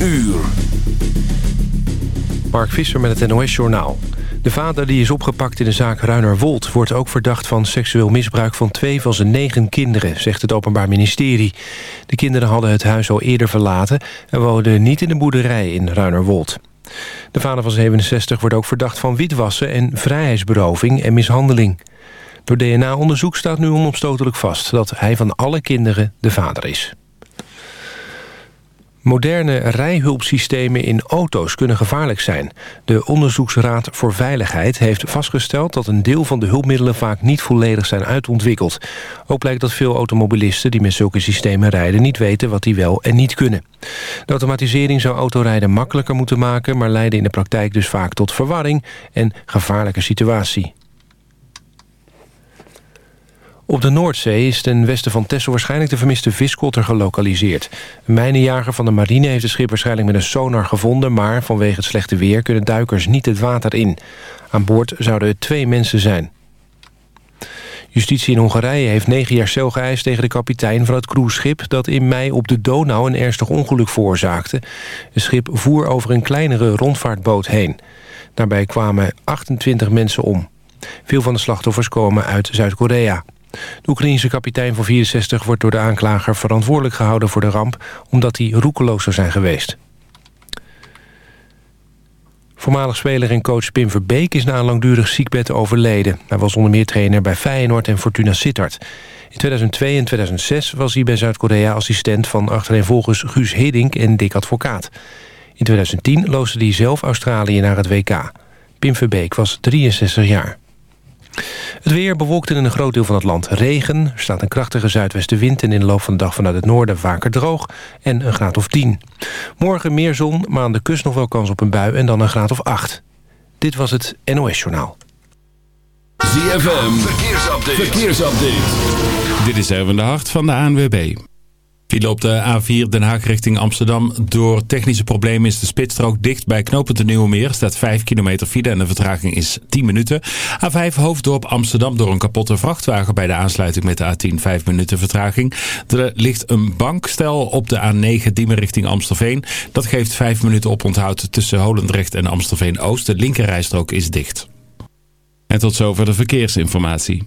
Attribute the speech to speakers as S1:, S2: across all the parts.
S1: uur.
S2: Mark Visser met het NOS-journaal. De vader die is opgepakt in de zaak Ruinerwold... wordt ook verdacht van seksueel misbruik van twee van zijn negen kinderen... zegt het Openbaar Ministerie. De kinderen hadden het huis al eerder verlaten... en woonden niet in de boerderij in Ruinerwold. De vader van 67 wordt ook verdacht van witwassen... en vrijheidsberoving en mishandeling. Door DNA-onderzoek staat nu onomstotelijk vast... dat hij van alle kinderen de vader is. Moderne rijhulpsystemen in auto's kunnen gevaarlijk zijn. De Onderzoeksraad voor Veiligheid heeft vastgesteld... dat een deel van de hulpmiddelen vaak niet volledig zijn uitontwikkeld. Ook blijkt dat veel automobilisten die met zulke systemen rijden... niet weten wat die wel en niet kunnen. De automatisering zou autorijden makkelijker moeten maken... maar leiden in de praktijk dus vaak tot verwarring en gevaarlijke situatie. Op de Noordzee is ten westen van Texel waarschijnlijk de vermiste viskotter gelokaliseerd. Een mijnenjager van de marine heeft het schip waarschijnlijk met een sonar gevonden... maar vanwege het slechte weer kunnen duikers niet het water in. Aan boord zouden er twee mensen zijn. Justitie in Hongarije heeft negen jaar cel geëist tegen de kapitein van het cruiseschip... dat in mei op de Donau een ernstig ongeluk veroorzaakte. Het schip voer over een kleinere rondvaartboot heen. Daarbij kwamen 28 mensen om. Veel van de slachtoffers komen uit Zuid-Korea. De Oekraïense kapitein van 64 wordt door de aanklager verantwoordelijk gehouden voor de ramp... omdat hij roekeloos zou zijn geweest. Voormalig speler en coach Pim Verbeek is na een langdurig ziekbed overleden. Hij was onder meer trainer bij Feyenoord en Fortuna Sittard. In 2002 en 2006 was hij bij Zuid-Korea assistent van achtereenvolgens Guus Hiddink en Dick Advocaat. In 2010 loosde hij zelf Australië naar het WK. Pim Verbeek was 63 jaar. Het weer bewolkt in een groot deel van het land regen. Er staat een krachtige zuidwestenwind en in de loop van de dag vanuit het noorden vaker droog en een graad of 10. Morgen meer zon, maar aan de kust nog wel kans op een bui en dan een graad of 8. Dit was het NOS Journaal.
S1: ZFM, verkeersupdate. verkeersupdate.
S3: Dit is even de hart van de ANWB. File op de A4 Den Haag richting Amsterdam. Door technische problemen is de spitsstrook dicht bij knooppunt de Nieuwe Meer. staat 5 kilometer file en de vertraging is 10 minuten. A5 Hoofddorp Amsterdam door een kapotte vrachtwagen bij de aansluiting met de A10 5 minuten vertraging. Er ligt een bankstel op de A9 Diemen richting Amstelveen. Dat geeft 5 minuten op onthoud tussen Holendrecht en Amstelveen Oost. De linkerrijstrook is dicht. En tot zover de verkeersinformatie.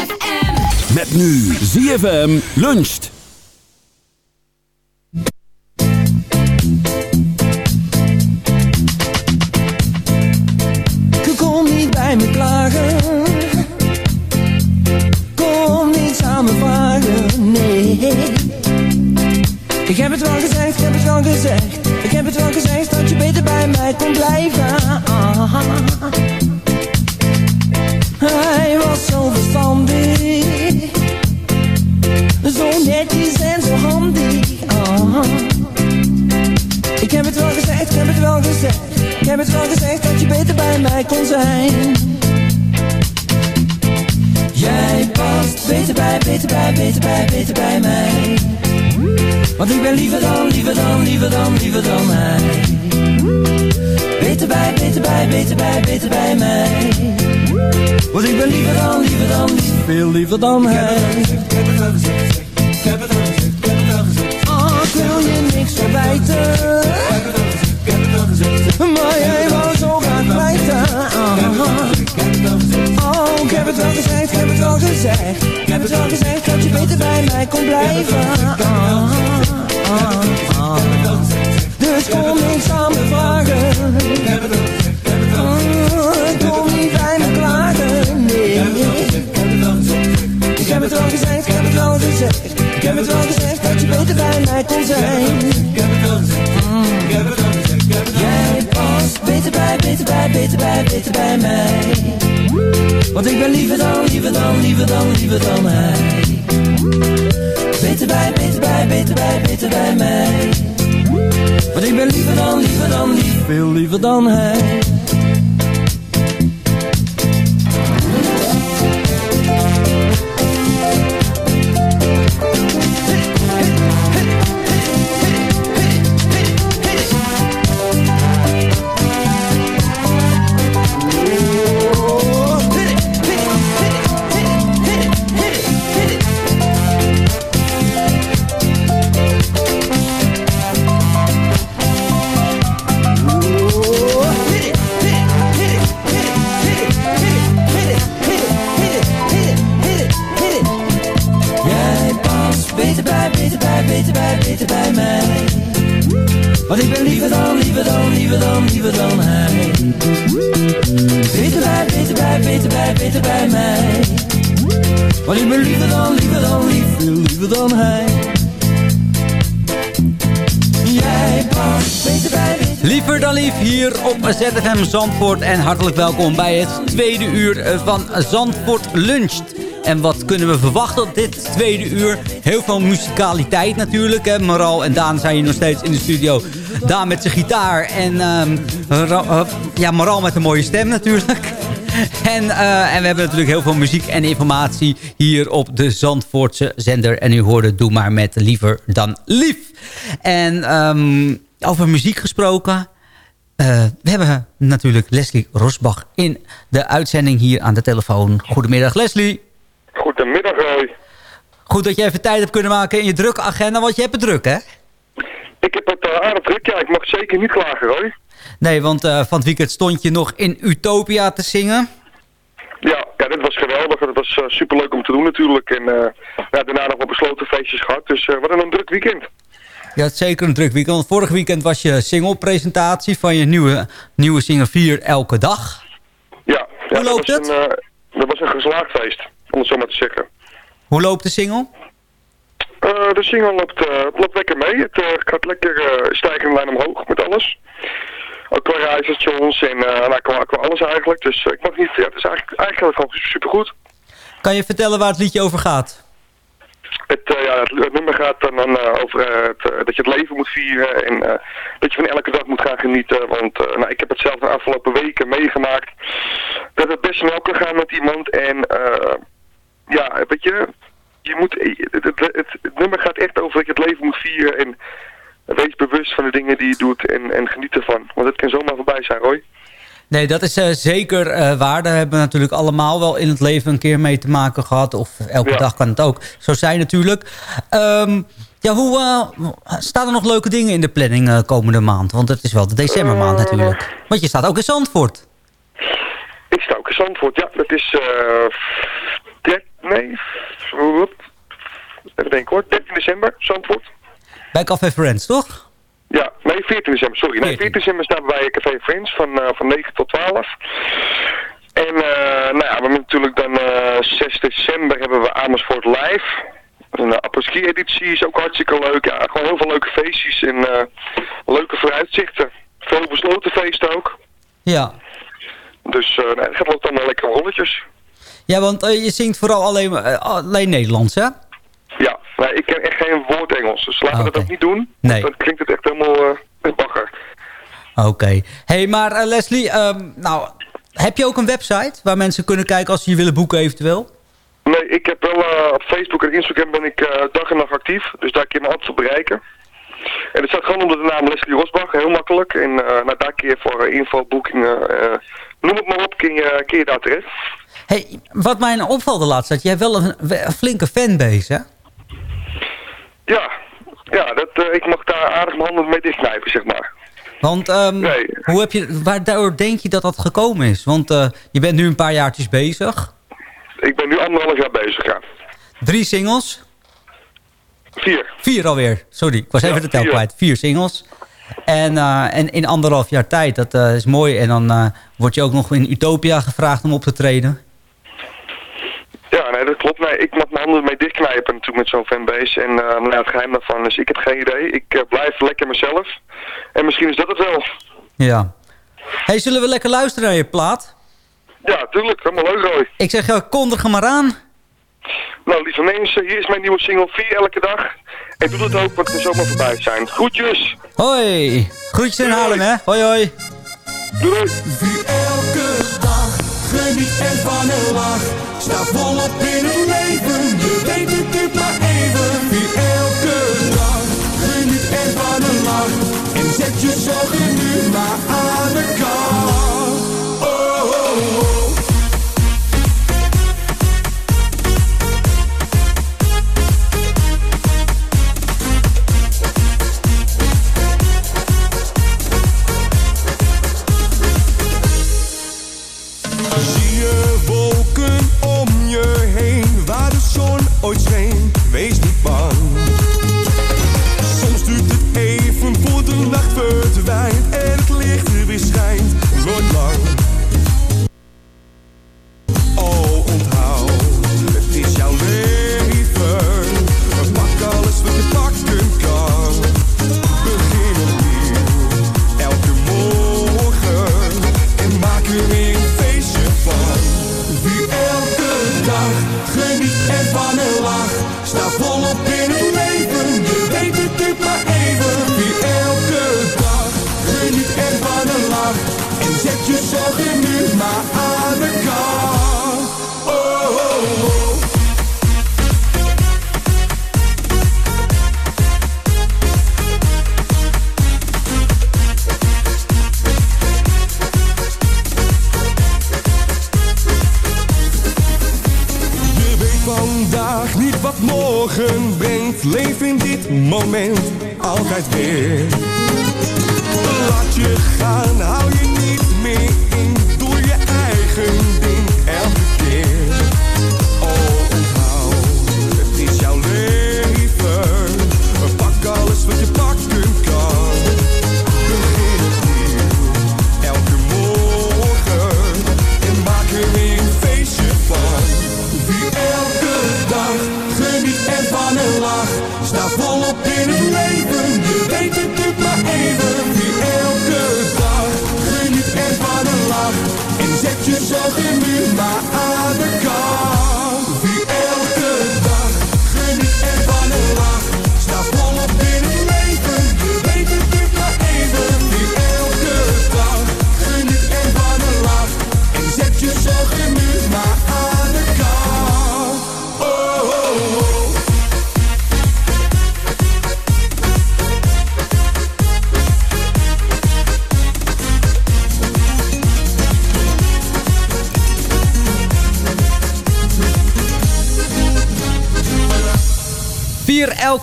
S1: Met nu ZFM luncht.
S4: Kom niet bij me klagen. Kom niet samen vragen, nee. Ik heb het wel gezegd, ik heb het wel gezegd. Ik heb het wel gezegd dat je beter bij mij kon blijven. Hij was zo verstandig. Ik heb het wel gezegd, ik heb het wel gezegd. Ik heb het wel gezegd dat je beter bij mij kon zijn. Jij past beter bij, beter bij, beter bij, beter bij mij. Want ik ben liever dan, liever dan, liever dan, liever dan hij. Beter bij, beter bij, beter bij, beter bij mij. Want ik ben liever dan, liever dan, liever, veel liever dan hij. Ik heb het wel gezegd, ik heb het wel gezegd, Maar jij wou zo graag blijven. Oh, ik heb het wel gezegd, ik heb het wel gezegd. Ik heb het wel gezegd dat je beter bij mij kon blijven. Dus kom niet samen vragen. Kom niet bij me klagen, nee. Ik heb het wel gezegd, ik heb het wel gezegd. Ik heb het wel gezegd dat je beter bij mij kon zijn. Jij past beter bij, beter bij, beter bij, beter bij mij. Want ik ben liever dan, liever dan, liever dan, liever dan hij. Beter bij, beter bij, beter bij, beter bij mij. Want ik ben liever dan, liever dan, lief, veel liever dan hij. Liever dan, liever dan, liever dan hij. Jij
S5: Liever dan lief hier op ZFM Zandvoort. En hartelijk welkom bij het tweede uur van Zandvoort Luncht. En wat kunnen we verwachten op dit tweede uur? Heel veel musicaliteit natuurlijk. Hè. Maral en Daan zijn hier nog steeds in de studio. Daan met zijn gitaar. En eh, ja, Maral met een mooie stem natuurlijk. En, eh, en we hebben natuurlijk heel veel muziek en informatie hier op de Zandvoortse zender. En u hoorde Doe maar met Liever dan Lief. En ehm, over muziek gesproken... Eh, we hebben natuurlijk Leslie Rosbach in de uitzending hier aan de telefoon. Goedemiddag Leslie.
S6: Goedemiddag, Roy.
S5: Goed dat je even tijd hebt kunnen maken in je drukke agenda, want je hebt het druk hè?
S6: Ik heb het uh, aardig druk, ja. Ik mag zeker niet klagen, Roy.
S5: Nee, want eh, van het weekend stond je nog in Utopia te zingen.
S6: Ja, ja, dit was geweldig. Het was uh, superleuk om te doen natuurlijk. En uh, ja, daarna nog wat besloten feestjes gehad. Dus wat een druk weekend.
S5: Ja, het is zeker een druk weekend. Want vorig weekend was je single-presentatie van je nieuwe, nieuwe single 4 Elke Dag.
S6: Ja, ja
S5: Hoe loopt
S6: dat
S5: het?
S6: Een, uh, dat was een geslaagd feest, om het zo maar te zeggen.
S5: Hoe loopt de single?
S6: Uh, de single loopt, uh, loopt lekker mee. Het gaat lekker stijgende lijn omhoog met alles. Ook qua reisstations en nou, qua, qua alles eigenlijk. Dus ik mag niet, ja, het is eigenlijk, eigenlijk gewoon supergoed.
S5: Kan je vertellen waar het liedje over gaat?
S6: Het, uh, ja, het, het, nummer gaat dan, uh, over uh, het, dat je het leven moet vieren en dat je van elke dag moet gaan genieten. Want nou, ik heb het zelf de afgelopen weken meegemaakt dat het best snel kan gaan met iemand. En ja, weet je, je moet, het, nummer gaat echt over dat je het leven moet vieren en wees bewust van de dingen die je doet en, en geniet ervan. Want het kan zomaar voorbij zijn, Roy.
S5: Nee, dat is uh, zeker uh, waar. Daar hebben we natuurlijk allemaal wel in het leven een keer mee te maken gehad. Of elke ja. dag kan het ook zo zijn natuurlijk. Um, Ja, hoe eh, staan er nog leuke dingen in de planning eh, komende maand? Want het is wel de decembermaand
S6: Eh,
S5: natuurlijk. Want je staat ook in Zandvoort.
S6: Ik sta ook in Zandvoort, ja. Dat is... eh nee, even denken hoor. 13 december, Zandvoort.
S5: Bij Café Friends, toch?
S6: Ja, nee, 14 december, sorry. Nee, 14 december staan we bij Café Friends van, eh, van 9 tot 12. En eh, nou ja, we hebben natuurlijk dan eh 6 december hebben we Amersfoort Live. Een apres-ski editie is ook hartstikke leuk. Ja, gewoon heel veel leuke feestjes en eh, leuke vooruitzichten. Veel besloten feesten ook.
S5: Ja.
S6: Dus eh nee, het gaat loopt allemaal lekker rolletjes.
S5: Ja, want eh, je zingt vooral alleen, eh, alleen Nederlands, hè?
S6: Nee, ik ken echt geen woord Engels. Dus laten we dat ook niet doen.
S5: Nee.
S6: Dan klinkt het echt helemaal uh, bagger.
S5: Oké. hey, maar eh, Leslie, ehm, nou, heb je ook een website waar mensen kunnen kijken als ze je willen boeken eventueel?
S6: Nee, ik heb wel eh, op Facebook en Instagram ben ik eh, dag en nacht actief. Dus daar kun je me altijd bereiken. En het staat gewoon onder de naam Leslie Rosbach, heel makkelijk. En eh nou, daar kun je voor eh, info, boekingen, eh, noem het maar op, kun je, kun je daar terecht.
S5: Hey, wat mij opvalt de laatste tijd, je hebt wel een, een flinke fanbase, hè?
S6: Ja, ja dat, eh, ik mag daar aardig mijn handen mee dichtknijpen, zeg maar.
S5: Want ehm, hoe heb je, waardoor denk je dat dat gekomen is? Want eh, je bent nu een paar jaartjes bezig.
S6: Ik ben nu anderhalf jaar bezig, ja.
S5: Drie singles.
S6: Vier.
S5: Vier alweer, sorry. Ik was
S6: Ja,
S5: even de tel
S6: vier.
S5: kwijt. Vier singles. En, eh, en in anderhalf jaar tijd, dat is mooi. En dan word je ook nog in Utopia gevraagd om op te treden.
S6: Ja, nee, dat klopt. Nee, ik mag mijn handen mee dichtknijpen natuurlijk met zo'n fanbase. En eh nou het geheim daarvan is, ik heb geen idee. Ik eh, blijf lekker mezelf. En misschien is dat het wel.
S5: Ja. Hey, zullen we lekker luisteren naar je plaat?
S6: Ja, tuurlijk. Helemaal leuk, Roy.
S5: Ik zeg, ja, kondig hem maar aan.
S6: Nou, lieve mensen, hier is mijn nieuwe single 4 elke dag. En doe dat ook, want het kan zomaar voorbij zijn. Groetjes!
S5: Hoi. Groetjes in Haarlem, hè? Hoi, hoi.
S6: Doei!
S7: Elke dag geniet er van een lach. Sta volop in het leven, je weet het maar even. Wie elke dag geniet er van een lach. En zet je zorgen nu maar aan de kant.
S8: Ooit scheen, wees niet bang.
S7: Volop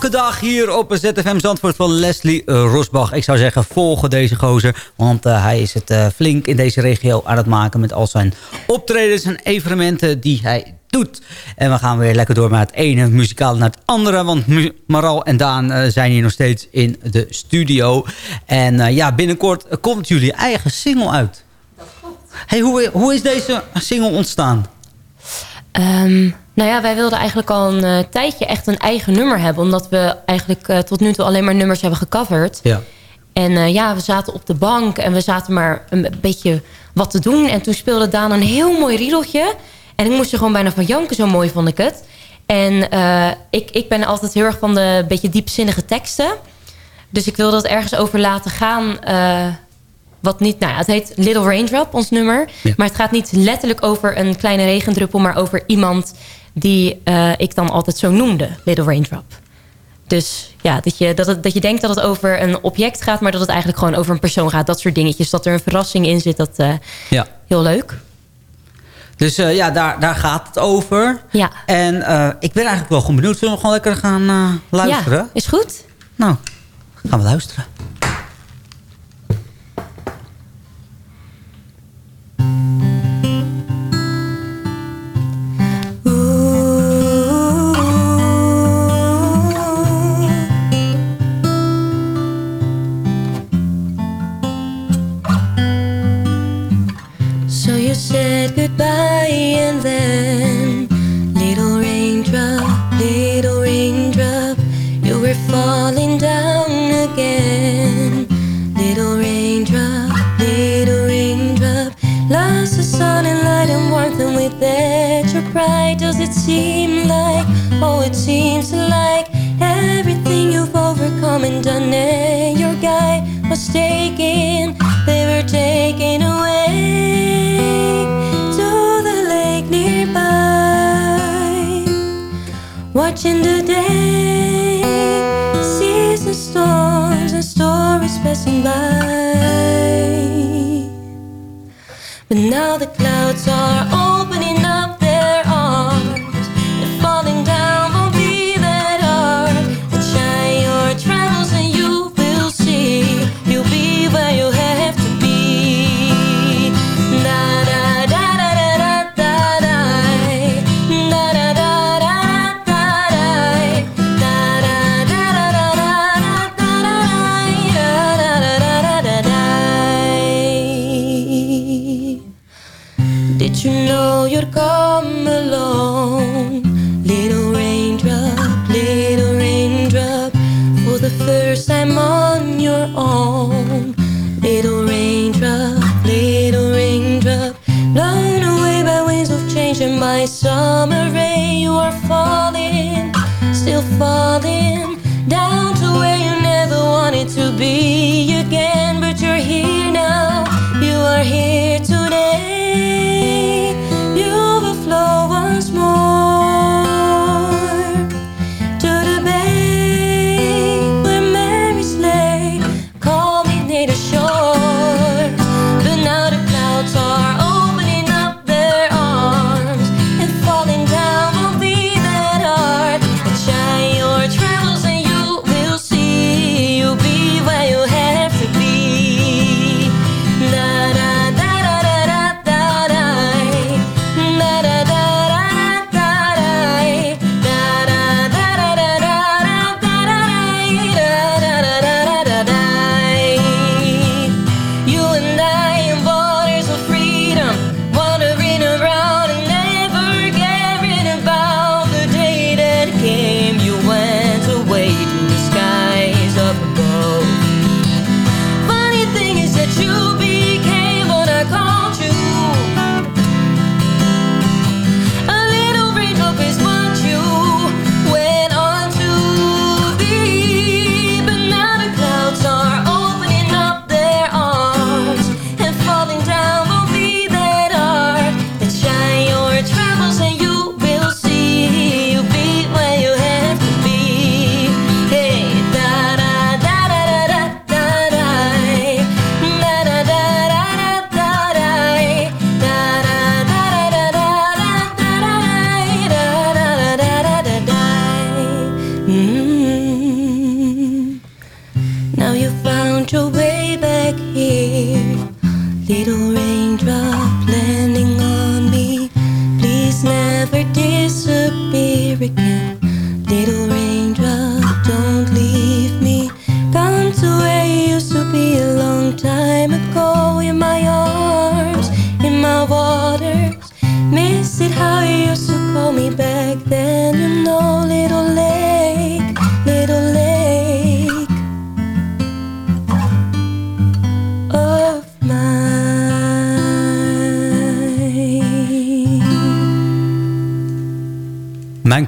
S5: elke dag hier op ZFM Zandvoort van Leslie Rosbach. Ik zou zeggen, volgen deze gozer. Want uh, hij is het uh, flink in deze regio aan het maken... met al zijn optredens en evenementen die hij doet. En we gaan weer lekker door met het ene muzikaal naar het andere. Want Maral en Daan uh, zijn hier nog steeds in de studio. En ja, binnenkort komt jullie eigen single uit. Hey, hoe, hoe is deze single ontstaan?
S9: Um, nou ja, wij wilden eigenlijk al een uh, tijdje echt een eigen nummer hebben. Omdat we eigenlijk uh, tot nu toe alleen maar nummers hebben gecoverd.
S5: Ja.
S9: En uh, ja, we zaten op de bank en we zaten maar een beetje wat te doen. En toen speelde Daan een heel mooi riedeltje. En ik moest er gewoon bijna van janken, zo mooi vond ik het. En ik, ik ben altijd heel erg van de beetje diepzinnige teksten. Dus ik wilde dat ergens over laten gaan wat niet, nou ja, het heet Little Raindrop, ons nummer.
S5: Ja.
S9: Maar het gaat niet letterlijk over een kleine regendruppel... maar over iemand die uh, ik dan altijd zo noemde, Little Raindrop. Dus ja, dat je, dat, het, dat je denkt dat het over een object gaat... maar dat het eigenlijk gewoon over een persoon gaat. Dat soort dingetjes, dat er een verrassing in zit. Dat uh,
S5: ja.
S9: heel leuk.
S5: Dus uh, ja, daar, daar gaat het over.
S9: Ja.
S5: En ik ben eigenlijk wel gewoon benieuwd. Zullen we gewoon lekker gaan luisteren?
S9: Ja, is goed.
S5: Nou, gaan we luisteren.
S10: Seem like, oh, it seems like everything you've overcome and done, and your guy was taken, they were taken away to the lake nearby, watching the day, seas and storms and stories passing by. But now the clouds are opening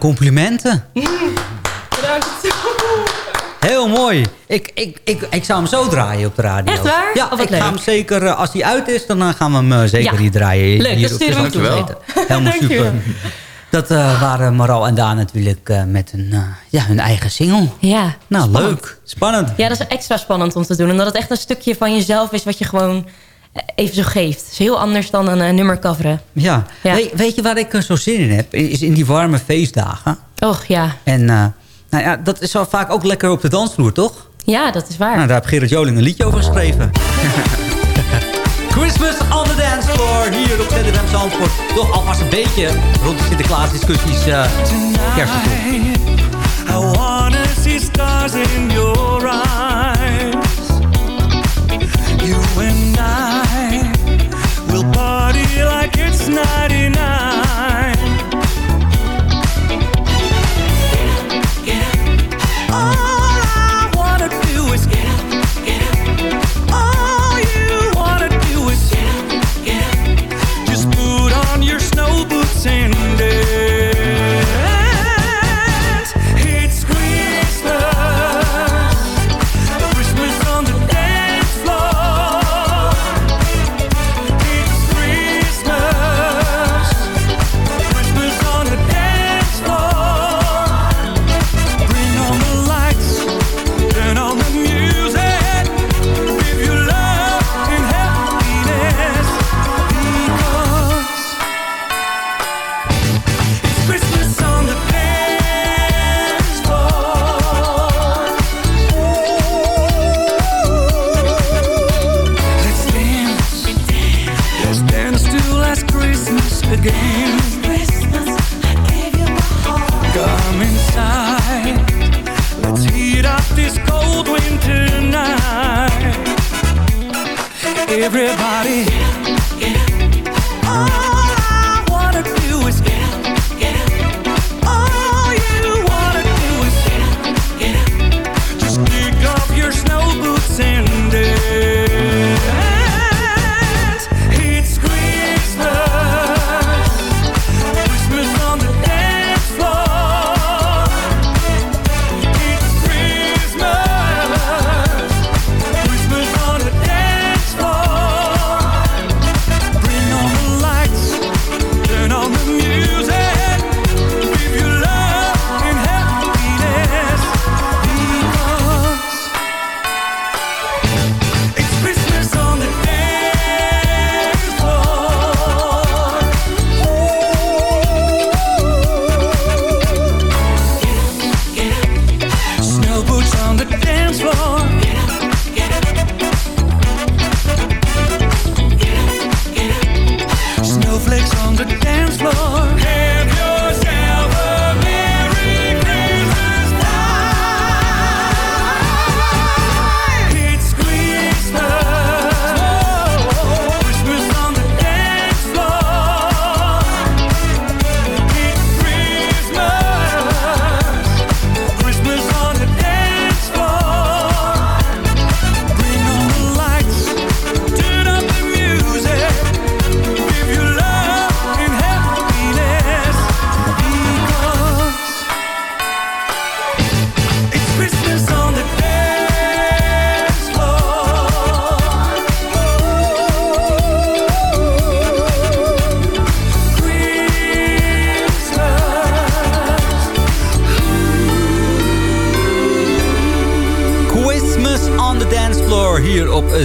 S11: complimenten.
S10: Bedankt.
S11: Heel mooi. Ik, ik, ik, ik zou hem zo draaien op de radio.
S10: Echt waar?
S11: Ja,
S10: Oh,
S11: ik
S10: leuk.
S11: ga hem zeker, eh, als hij uit is, dan eh, gaan we hem eh, zeker
S10: Ja.
S11: hier draaien.
S10: Leuk,
S11: hier
S10: dat sturen we toe.
S11: Helemaal super. Dat waren Maral en Daan natuurlijk met een, ja, hun eigen single.
S10: Ja,
S11: Nou,
S10: spannend.
S11: leuk. Spannend.
S10: Ja, dat is extra spannend om te doen. Omdat het echt een stukje van jezelf is wat je gewoon even zo geeft. Het is heel anders dan een eh, nummer coveren.
S11: Ja.
S10: Ja.
S11: Weet, weet je waar ik eh, zo zin in heb? Is in die warme feestdagen.
S10: Och, ja.
S11: En eh, nou ja, dat is wel vaak ook lekker op de dansvloer, toch?
S10: Ja, dat is waar.
S11: Nou, daar heeft Gerrit Joling een liedje over geschreven. Christmas on the dance floor. Hier op ZFM Zandvoort. Toch alvast een beetje rond de Sinterklaas discussies. Uh,
S12: I wanna see stars in your eyes. You and I like it's
S11: not enough.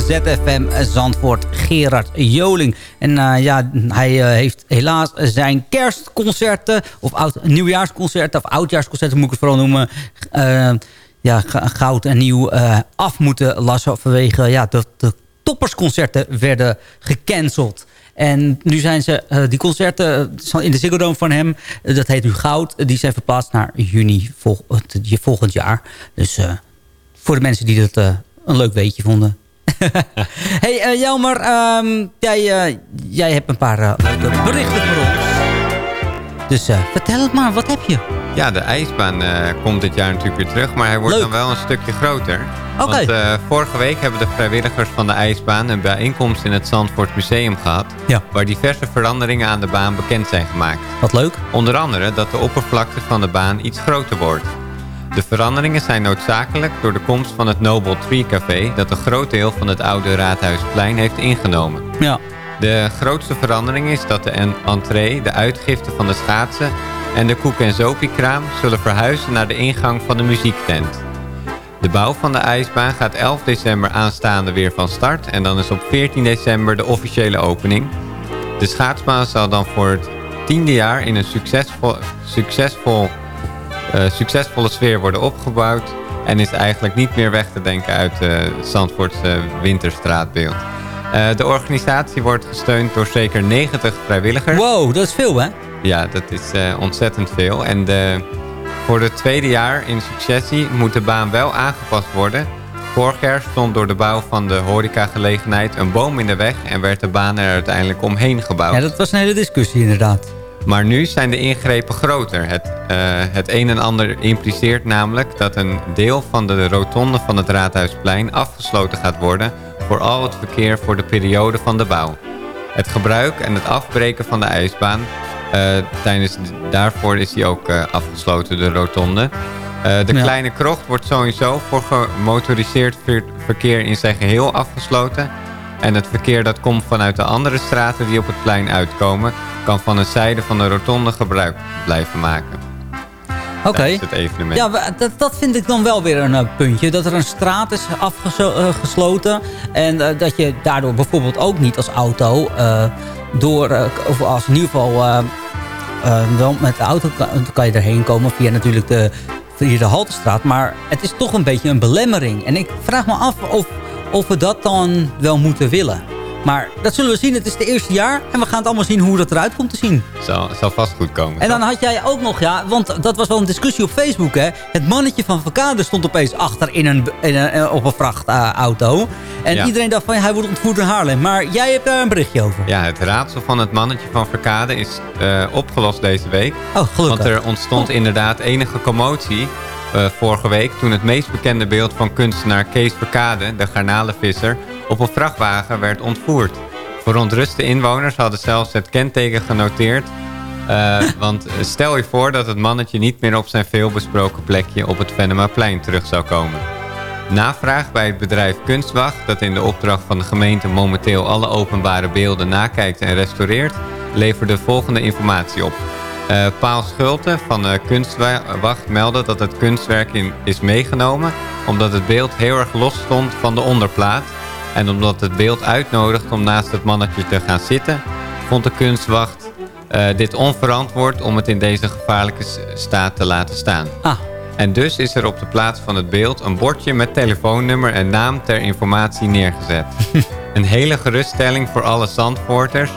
S11: ZFM Zandvoort. Gerard Joling. En eh, ja, hij eh, heeft helaas zijn kerstconcerten... of oud, nieuwjaarsconcerten of oudjaarsconcerten moet ik het vooral noemen... eh, ja, goud en nieuw af moeten lassen vanwege ja, de, de
S5: toppersconcerten werden gecanceld. En nu zijn ze, die concerten in de Ziggo Dome van hem, dat heet nu Goud, die zijn verplaatst naar juni vol, volgend jaar. Dus voor de mensen die dat een leuk weetje vonden. hey eh, Jelmer, ehm, jij, eh, jij hebt een paar eh, leuke berichten voor ons. Dus vertel het maar, wat heb je?
S13: Ja, de ijsbaan komt dit jaar natuurlijk weer terug, maar hij wordt
S5: Leuk.
S13: dan wel een stukje groter.
S5: Oké.
S13: Want vorige week hebben de vrijwilligers van de ijsbaan een bijeenkomst in het Zandvoort Museum gehad.
S5: Ja.
S13: Waar diverse veranderingen aan de baan bekend zijn gemaakt.
S5: Wat leuk.
S13: Onder andere dat de oppervlakte van de baan iets groter wordt. De veranderingen zijn noodzakelijk door de komst van het Noble Tree Café... dat een groot deel van het oude Raadhuisplein heeft ingenomen.
S5: Ja.
S13: De grootste verandering is dat de en- entree, de uitgifte van de schaatsen... en de koek- en zopiekraam zullen verhuizen naar de ingang van de muziektent. De bouw van de ijsbaan gaat 11 december aanstaande weer van start... en dan is op 14 december de officiële opening. De schaatsbaan zal dan voor het tiende jaar in een succesvol, succesvol, succesvolle sfeer worden opgebouwd... en is eigenlijk niet meer weg te denken uit het Zandvoortse winterstraatbeeld. Eh, de organisatie wordt gesteund door zeker 90 vrijwilligers.
S5: Wow, dat is veel hè?
S13: Ja, dat is eh, ontzettend veel. En de, voor het tweede jaar in successie moet de baan wel aangepast worden. Vorig jaar stond door de bouw van de horecagelegenheid een boom in de weg... en werd de baan er uiteindelijk omheen gebouwd.
S5: Ja, dat was een hele discussie inderdaad.
S13: Maar nu zijn de ingrepen groter. Het, eh, het een en ander impliceert namelijk dat een deel van de rotonde van het Raadhuisplein afgesloten gaat worden voor al het verkeer voor de periode van de bouw. Het gebruik en het afbreken van de ijsbaan, eh, tijdens, daarvoor is die ook eh, afgesloten, de rotonde. De
S5: Ja.
S13: kleine krocht wordt sowieso voor gemotoriseerd ver- verkeer in zijn geheel afgesloten. En het verkeer dat komt vanuit de andere straten die op het plein uitkomen... kan van een zijde van de rotonde gebruik blijven maken.
S5: Oké. Ja, dat, dat vind ik dan wel weer een eh, puntje. Dat er een straat is afgesloten. En eh, dat je daardoor bijvoorbeeld ook niet als auto... eh, door, eh, of als in ieder geval... eh, eh, wel met de auto kan, kan je erheen komen via natuurlijk de, via de Haltestraat. Maar het is toch een beetje een belemmering. En ik vraag me af of, of we dat dan wel moeten willen. Maar dat zullen we zien. Het is het eerste jaar. En we gaan het allemaal zien hoe dat eruit komt te zien.
S13: Zal, zal vast goed komen.
S5: En dan had jij ook nog, ja, want dat was wel een discussie op Facebook, hè. Het mannetje van Verkade stond opeens achter in een, in een, eh, op een vrachtauto. en
S13: Ja.
S5: iedereen dacht van, hij wordt ontvoerd in Haarlem. Maar jij hebt daar een berichtje over.
S13: Ja, het raadsel van het mannetje van Verkade is eh, opgelost deze week.
S5: Oh, gelukkig.
S13: Want er ontstond inderdaad enige commotie eh, vorige week... toen het meest bekende beeld van kunstenaar Kees Verkade, de garnalenvisser... op een vrachtwagen werd ontvoerd. Verontruste inwoners hadden zelfs het kenteken genoteerd... eh, want stel je voor dat het mannetje niet meer op zijn veelbesproken plekje... op het Venemaplein terug zou komen. Navraag bij het bedrijf Kunstwacht, dat in de opdracht van de gemeente momenteel alle openbare beelden nakijkt en restaureert, leverde de volgende informatie op. Eh, Paal Schulte van de Kunstwacht meldde dat het kunstwerk in, is meegenomen omdat het beeld heel erg los stond van de onderplaat en omdat het beeld uitnodigt om naast het mannetje te gaan zitten, vond de Kunstwacht eh, dit onverantwoord om het in deze gevaarlijke staat te laten staan.
S5: Ah.
S13: En dus is er op de plaats van het beeld een bordje met telefoonnummer en naam ter informatie neergezet. een hele geruststelling voor alle Zandvoorters.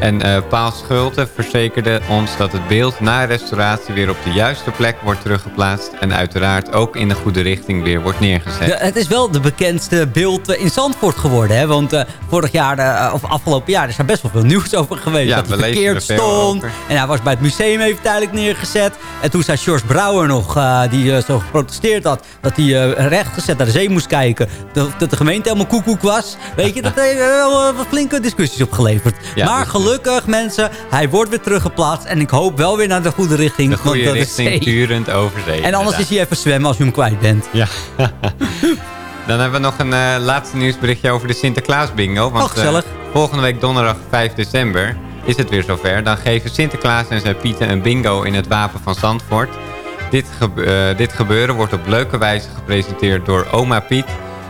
S13: En eh Paal Schulte verzekerde ons dat het beeld na restauratie weer op de juiste plek wordt teruggeplaatst. En uiteraard ook in de goede richting weer wordt neergezet.
S5: Het is wel de bekendste beeld eh, in Zandvoort geworden. Hè? Want eh, vorig jaar, of afgelopen jaar, is er best wel veel nieuws over geweest.
S13: Ja,
S5: dat hij verkeerd
S13: er
S5: stond.
S13: over.
S5: En hij was bij het museum even tijdelijk neergezet. En toen zei George Brouwer nog, die zo geprotesteerd had... dat hij rechtgezet naar de zee moest kijken. Dat, dat de gemeente helemaal koekoek was. Weet je, dat heeft wel wat flinke discussies opgeleverd.
S13: Ja,
S5: maar
S13: dus-
S5: gelukkig, mensen, hij wordt weer teruggeplaatst. En ik hoop wel weer naar de goede richting.
S13: De
S5: want
S13: goede
S5: dat is
S13: richting, turend over zee.
S5: En anders
S13: inderdaad.
S5: is hij even zwemmen als je hem kwijt bent.
S13: Ja. Dan hebben we nog een eh, laatste nieuwsberichtje over de Sinterklaas bingo. Want,
S5: Oh, gezellig.
S13: eh, volgende week donderdag 5 december is het weer zover. Dan geven Sinterklaas en zijn Pieten een bingo in het Wapen van Zandvoort. Dit, gebe- eh, dit gebeuren wordt op leuke wijze gepresenteerd door oma Piet.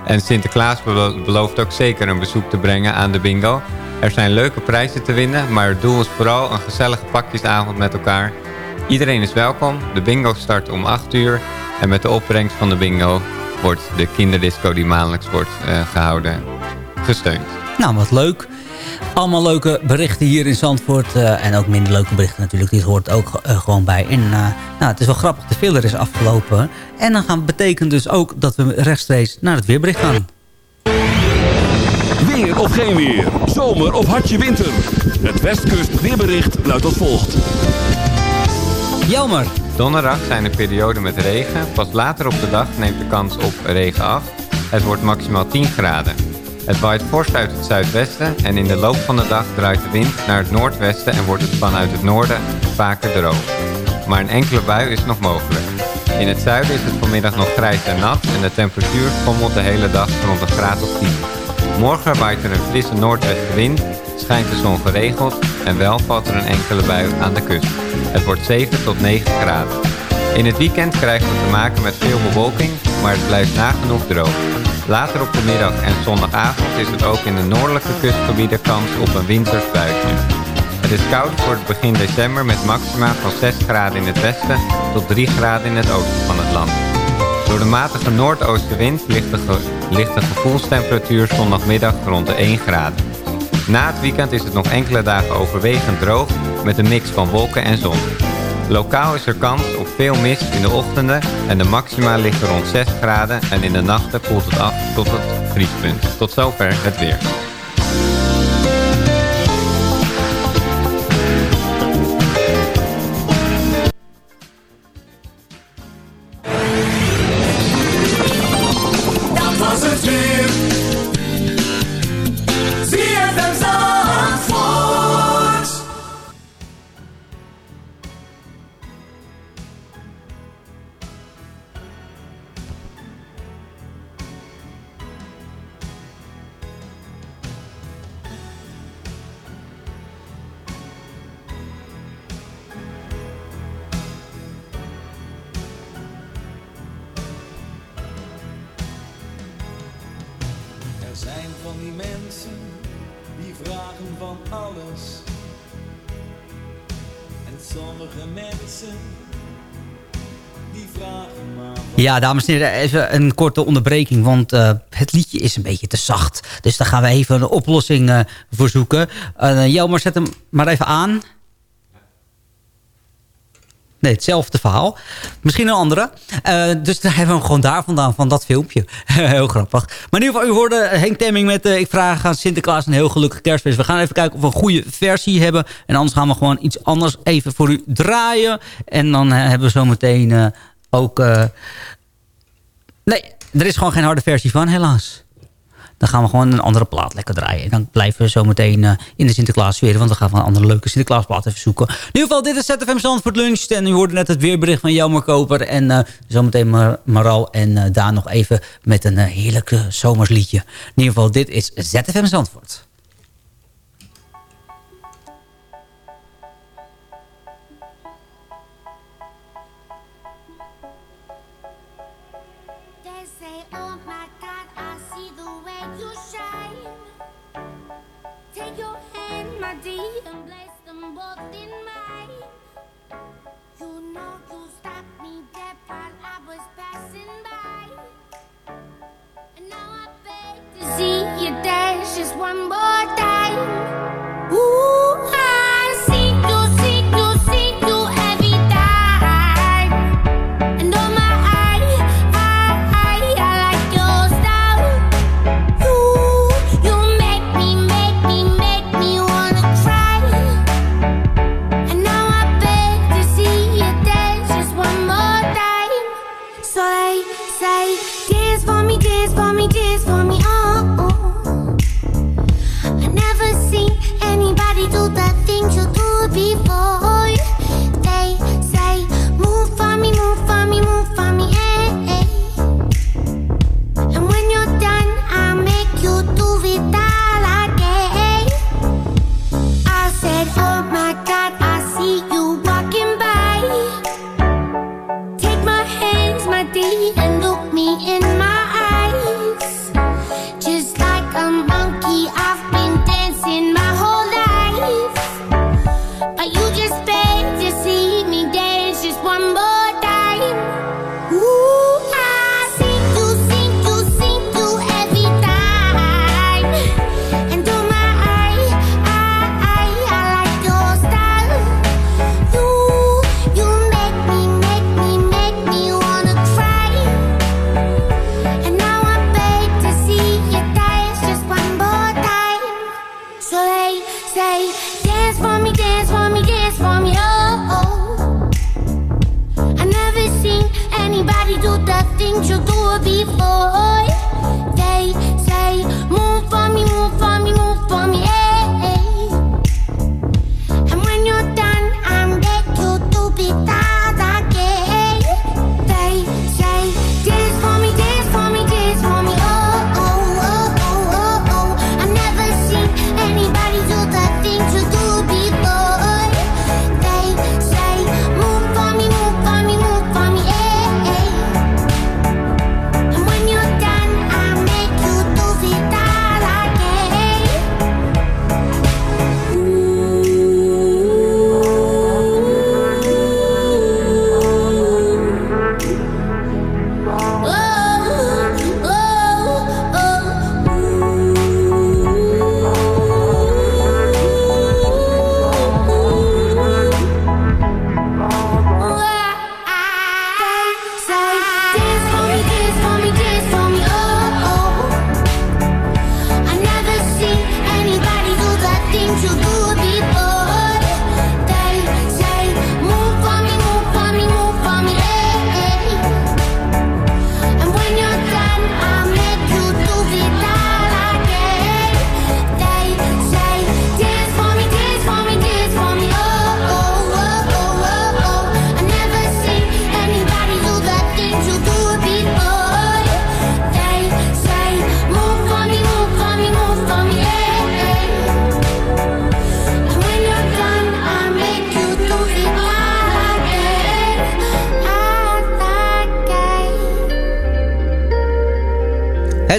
S13: En Sinterklaas belo- belooft ook zeker een bezoek te brengen aan de bingo. Er zijn leuke prijzen te winnen, maar het doel is vooral een gezellige pakjesavond met elkaar. Iedereen is welkom. De bingo start om 8 uur. En met de opbrengst van de bingo wordt de kinderdisco die maandelijks wordt eh, gehouden gesteund.
S5: Nou, wat leuk. Allemaal leuke berichten hier in Zandvoort. eh, en ook minder leuke berichten natuurlijk. Dit hoort ook eh, gewoon bij. En nou, het is wel grappig. De filler is afgelopen. En dan gaan, betekent dus ook dat we rechtstreeks naar het weerbericht gaan.
S1: Weer of geen weer. Zomer of hartje winter. Het Westkust weerbericht luidt als volgt.
S5: Jammer.
S13: Donderdag zijn er perioden met regen. Pas later op de dag neemt de kans op regen af. Het wordt maximaal 10 graden. Het waait fors uit het zuidwesten en in de loop van de dag draait de wind naar het noordwesten en wordt het vanuit het noorden vaker droog. Maar een enkele bui is nog mogelijk. In het zuiden is het vanmiddag nog grijs en nat en de temperatuur schommelt de hele dag rond een graad of 10. Morgen waait er een frisse noordwestenwind, schijnt de zon geregeld en wel valt er een enkele bui aan de kust. Het wordt 7 tot 9 graden. In het weekend krijgen we te maken met veel bewolking, maar het blijft nagenoeg droog. Later op de middag en zondagavond is het ook in de noordelijke kustgebieden kans op een winters buitje. Het is koud voor het begin december met maxima van 6 graden in het westen tot 3 graden in het oosten van het land. Door de matige noordoostenwind ligt de, gevoelstemperatuur zondagmiddag rond de 1 graden. Na het weekend is het nog enkele dagen overwegend droog met een mix van wolken en zon. Lokaal is er kans op veel mist in de ochtenden en de maxima liggen rond 6 graden en in de nachten koelt het af tot het vriespunt. Tot zover het weer.
S14: Van alles. En sommige mensen die vragen maar.
S5: Ja, dames en heren, even een korte onderbreking, want eh, het liedje is een beetje te zacht. Dus daar gaan we even een oplossing eh, voor zoeken. Uh, zet hem maar even aan. Nee, hetzelfde verhaal. Misschien een andere. Uh, dus daar hebben we hem gewoon daar vandaan, van dat filmpje. heel grappig. Maar in ieder geval, u hoorde Henk Temming met... Uh, ik vraag aan Sinterklaas een heel gelukkig kerstfeest. We gaan even kijken of we een goede versie hebben. En anders gaan we gewoon iets anders even voor u draaien. En dan uh, hebben we zometeen ook... Nee, er is gewoon geen harde versie van, helaas. Dan gaan we gewoon een andere plaat lekker draaien. En dan blijven we zo meteen uh, in de Sinterklaas sfeer. Want dan gaan we een andere leuke Sinterklaasplaat even zoeken. In ieder geval, dit is ZFM Zandvoort Lunch. En u hoorde net het weerbericht van Jelmer Koper. En uh, zometeen Mar Maral. En uh, daar nog even met een heerlijke zomersliedje. In ieder geval, dit is ZFM Zandvoort.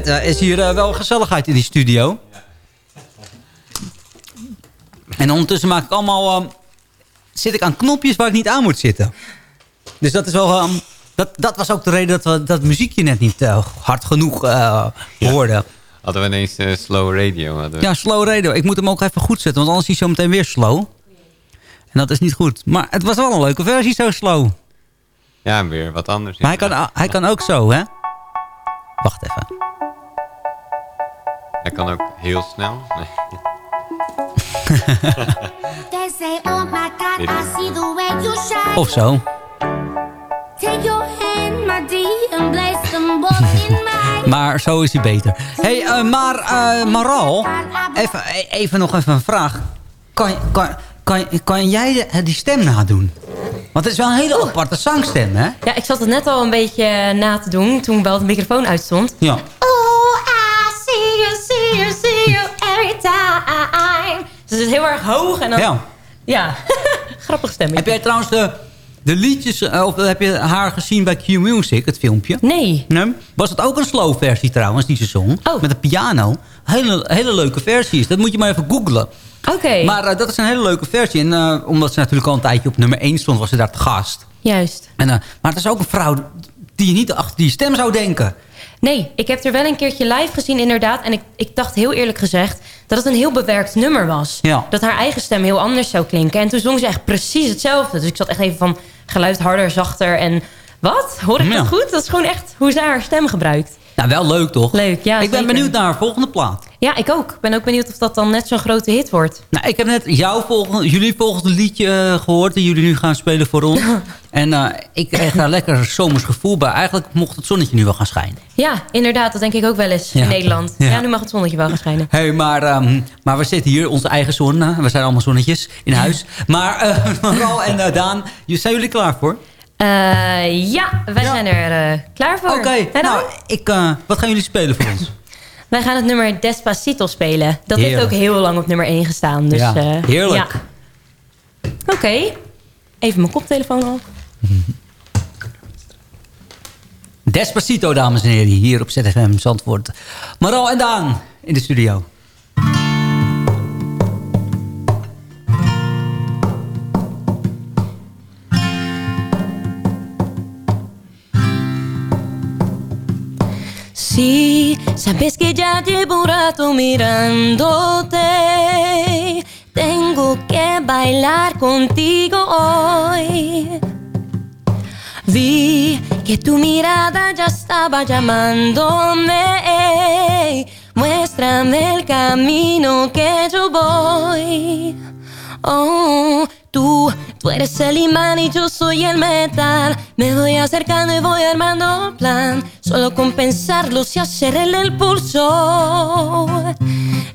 S5: Het eh, is hier eh, wel gezelligheid in die studio. En ondertussen maak ik allemaal... eh, zit ik aan knopjes waar ik niet aan moet zitten. Dus dat is wel... eh, dat, dat was ook de reden dat we dat muziekje net niet eh, hard genoeg hoorden.
S13: Hadden we ineens slow radio. We.
S5: Ja, slow radio. Ik moet hem ook even goed zetten, want anders is hij zo meteen weer slow. En dat is niet goed. Maar het was wel een leuke versie, zo slow.
S13: Ja, weer wat anders.
S5: Maar hij kan, hij kan ook zo, hè? Wacht even.
S13: Hij kan ook heel snel. Nee.
S15: Oh.
S5: Of zo. Maar zo is hij beter. hey, eh, maar eh, Maral, even, e- even nog even een vraag. Kan, kan, kan, kan jij de- die stem nadoen? Want het is wel een hele aparte zangstem, hè?
S10: Ja, ik zat het net al een beetje na te doen toen wel de microfoon uitstond.
S5: Ja.
S10: Oh, Dus het is heel erg hoog en dan...
S5: Ja.
S10: Ja, grappig stemmetje.
S5: Heb jij trouwens de, de liedjes, eh, of heb je haar gezien bij Q-Music, het filmpje?
S10: Nee.
S5: nee. Was het ook een slow versie trouwens, die ze zong?
S10: Oh.
S5: Met een piano. Hele, hele leuke versies. Dat moet je maar even googlen.
S10: Oké.
S5: Maar eh, dat is een hele leuke versie. En eh, omdat ze natuurlijk al een tijdje op nummer 1 stond, was ze daar te gast.
S10: Juist.
S5: En, maar het is ook een vrouw die je niet achter die stem zou denken.
S10: Nee, ik heb er wel een keertje live gezien inderdaad. En ik, ik dacht heel eerlijk gezegd dat het een heel bewerkt nummer was.
S5: Ja.
S10: Dat haar eigen stem heel anders zou klinken. En toen zong ze echt precies hetzelfde. Dus ik zat echt even van geluid harder, zachter. En wat? Hoor ik
S5: Ja.
S10: dat goed? Dat is gewoon echt hoe ze haar stem gebruikt.
S5: Nou, wel leuk toch?
S10: Leuk, ja
S5: Ik ben
S10: zeker.
S5: benieuwd naar haar volgende plaat.
S10: Ja, ik ook. Ik ben ook benieuwd of dat dan net zo'n grote hit wordt.
S5: Nou, ik heb net jouw volgende, jullie volgende liedje eh, gehoord... die jullie nu gaan spelen voor ons. en eh, ik kreeg daar lekker zomers gevoel bij. Eigenlijk mocht het zonnetje nu wel gaan schijnen.
S10: Ja, inderdaad. Dat denk ik ook wel eens
S5: Ja.
S10: in Nederland.
S5: Ja.
S10: Ja. nu mag het zonnetje wel gaan schijnen.
S5: Hey, maar, ehm, maar we zitten hier, onze eigen zon. eh, we zijn allemaal zonnetjes in huis. maar eh Maral en Daan, zijn jullie klaar voor?
S10: Eh, ja, wij zijn er eh, klaar voor.
S5: Oké, nou, ik, eh, wat gaan jullie spelen voor ons?
S10: Wij gaan het nummer Despacito spelen. Dat
S5: Heerlijk.
S10: heeft ook heel lang op nummer 1 gestaan. Dus,
S5: Ja, heerlijk.
S10: ja. Oké, even mijn koptelefoon op.
S5: Despacito, dames en heren, hier op ZFM Zandvoort. Maral en Daan in de studio.
S16: Sí, sabes que ya llevo un rato mirándote. Tengo que bailar contigo hoy.
S10: Vi que tu mirada ya estaba llamándome. Muéstrame el camino que yo voy. Oh, tú, tú eres el imán y yo soy el metal. Me voy acercando y voy armando plan. Solo con pensarlo se acelera el pulso.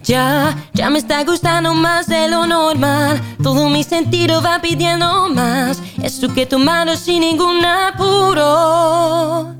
S10: Ya, ya me está gustando más de lo normal. Todo mi sentido va pidiendo más. Es tú que tu mano sin ningún apuro.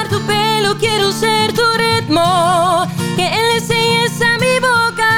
S10: quiero ser tu ritmo. Que le enseñes a mi boca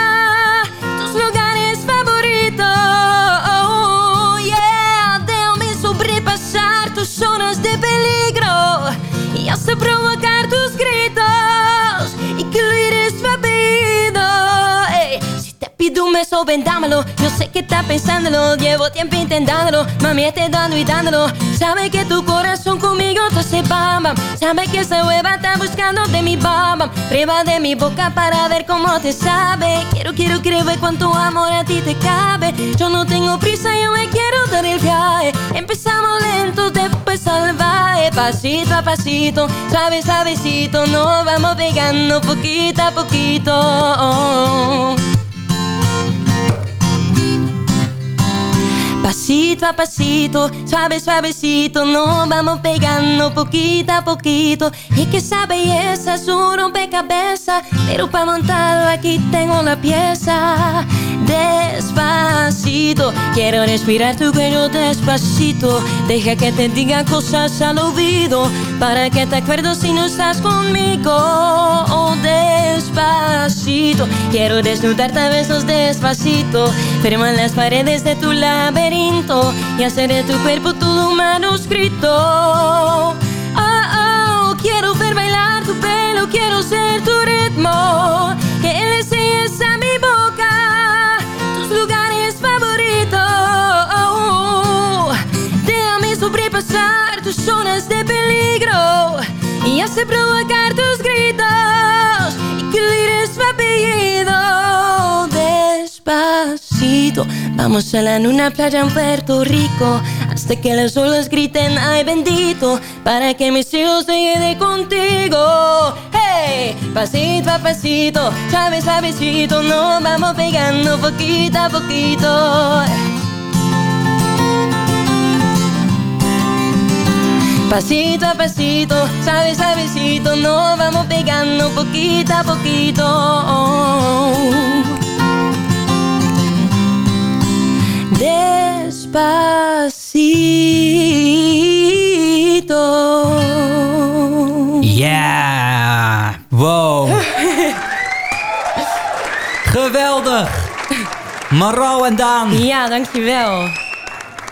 S10: dámelo. Yo sé que estás pensándolo, llevo tiempo intentándolo. Mami, te dando y dándolo. Sabe que tu corazón conmigo te hace bam. Sabe que esa hueva está buscando de mi bam bam. Prueba de mi boca para ver cómo te sabe. Quiero, quiero, quiero ver cuánto amor a ti te cabe. Yo no tengo prisa, yo me quiero dar el viaje. Empezamos lento, después salvaje. Pasito a pasito, suave, suavecito. Nos vamos pegando poquito a poquito. Pasito a pasito, suave, suavecito, nos vamos pegando poquito a poquito. Y que esa belleza es un rompecabezas, pero para montarlo aquí tengo la pieza. Despacito, quiero respirar tu cuello despacito. Deja que te diga cosas al oído, para que te acuerdes si no estás conmigo. Oh, despacito, quiero desnudarte a besos despacito. Firma las paredes de tu laberinto y hacer de tu cuerpo todo un manuscrito. Oh, oh, quiero ver bailar tu pelo, quiero ser tu y hacer provocar tus gritos y que le eres apellido. Despacito, vamos a la luna playa en Puerto Rico hasta que las olas griten ay bendito para que mis hijos se queden contigo. Hey, pasito a pasito, suave suavecito, nos vamos pegando poquito a poquito. Pasito a pasito, suave, suavecito, nos vamos pegando poquito a poquito. Despacito.
S5: Yeah! Wow! Geweldig! Maro en Daan.
S9: Ja, dankjewel.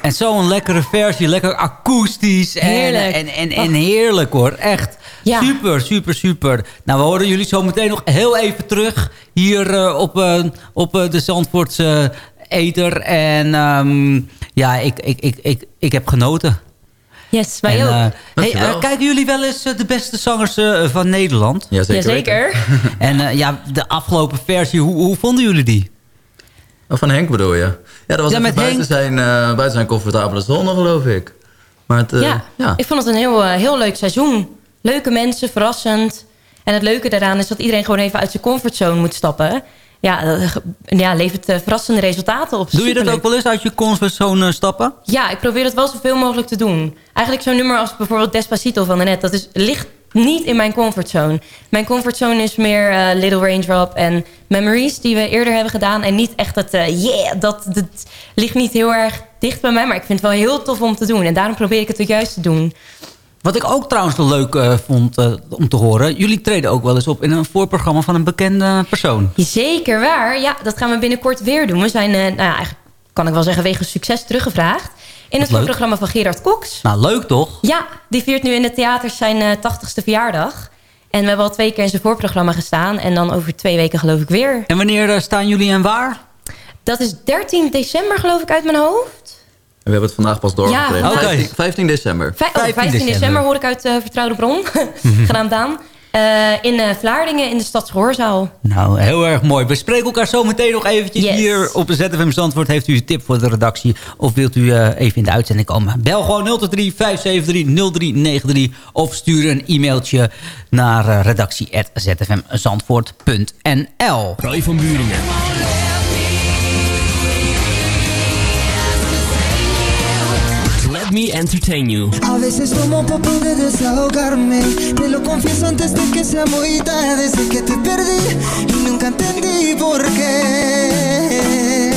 S5: En zo'n lekkere versie, lekker akoestisch. En,
S9: Heerlijk.
S5: En, en, en heerlijk hoor, echt.
S9: Ja.
S5: Super, super, super. Nou, we horen jullie zo meteen nog heel even terug. Hier eh, op, eh, op eh, de Zandvoortse Eter. En ehm, ja, ik, ik, ik, ik, ik heb genoten.
S9: Yes, wij
S5: En,
S9: ook.
S5: hey, kijken jullie wel eens de beste zangers van Nederland?
S17: Jazeker Jazeker.
S5: en eh, ja, de afgelopen versie, hoe, hoe vonden jullie die?
S17: Oh, van Henk bedoel je? Ja, dat was
S5: Ja, met
S17: buiten,
S5: Henk.
S17: zijn, eh, buiten zijn comfortabele zone, geloof ik. Maar het, eh,
S9: ja,
S17: ja.
S9: ik vond het een heel, eh, heel leuk seizoen. Leuke mensen, verrassend. En het leuke daaraan is dat iedereen gewoon even uit zijn comfortzone moet stappen. Ja, dat ja levert verrassende resultaten op.
S5: Doe je dat ook wel eens uit je comfortzone stappen?
S9: Ja, ik probeer het wel zoveel mogelijk te doen. Eigenlijk zo'n nummer als bijvoorbeeld Despacito van net... dat is, ligt niet in mijn comfortzone. Mijn comfortzone is meer eh, Little Raindrop en Memories... die we eerder hebben gedaan. En niet echt het eh, yeah, dat, dat ligt niet heel erg dicht bij mij... maar ik vind het wel heel tof om te doen. En daarom probeer ik het ook juist te doen.
S5: Wat ik ook trouwens wel leuk eh, vond om te horen... jullie treden ook wel eens op in een voorprogramma van een bekende persoon.
S9: Zeker waar. Ja, dat gaan we binnenkort weer doen. We zijn, nou ja, eigenlijk kan ik wel zeggen, wegens succes teruggevraagd. In het
S5: leuk.
S9: voorprogramma van Gerard Cox.
S5: Nou, leuk toch?
S9: Ja, die viert nu in de theaters zijn eh 80ste verjaardag. En we hebben al twee keer in zijn voorprogramma gestaan. En dan over twee weken geloof ik weer.
S5: En wanneer eh, staan jullie en waar?
S9: Dat is 13 december geloof ik uit mijn hoofd.
S17: We hebben het vandaag pas doorgekregen.
S9: Ja, Oké.
S17: 15, 15 december.
S9: Vij- oh, 15, december. hoor ik uit eh, Vertrouwde Bron. Gedaan Daan. Eh, in eh, Vlaardingen in de Stadsgehoorzaal.
S5: Nou, heel erg mooi. We spreken elkaar zo meteen nog eventjes hier op ZFM Zandvoort. Heeft u een tip voor de redactie? Of wilt u eh, even in de uitzending komen? Bel gewoon 023 573 0393 of stuur een e-mailtje naar uh, redactie.zfmzandvoort.nl
S18: Roy van Buringen. Let me entertain you.
S19: A veces tomo pa' poder desahogarme. Te lo confieso antes de que sea muy tarde. Sé que te perdí y nunca entendí por qué.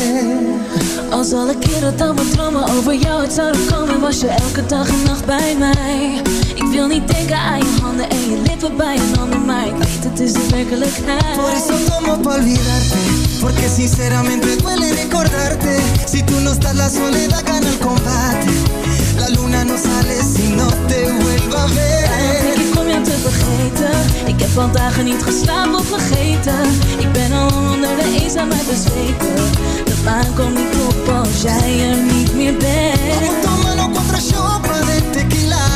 S20: Als alle keren dan mijn dromen over jou uit zouden komen Was je elke dag en nacht bij mij. Ik wil niet denken aan je handen en je lippen bij een ander Maar ik weet het is de werkelijkheid.
S19: Por eso tomo pa' olvidarte Porque sinceramente duele recordarte. Si tú no estás la soledad gana el combate La luna no sale si no te vuelva a ver.
S20: Ik om jou te vergeten. Ik heb al dagen niet geslapen of vergeten. Ik ben al onder de eenzaamheid bezweken. De maan komt niet op als jij er niet meer bent.
S19: Tómalo cuatro shots de tequila.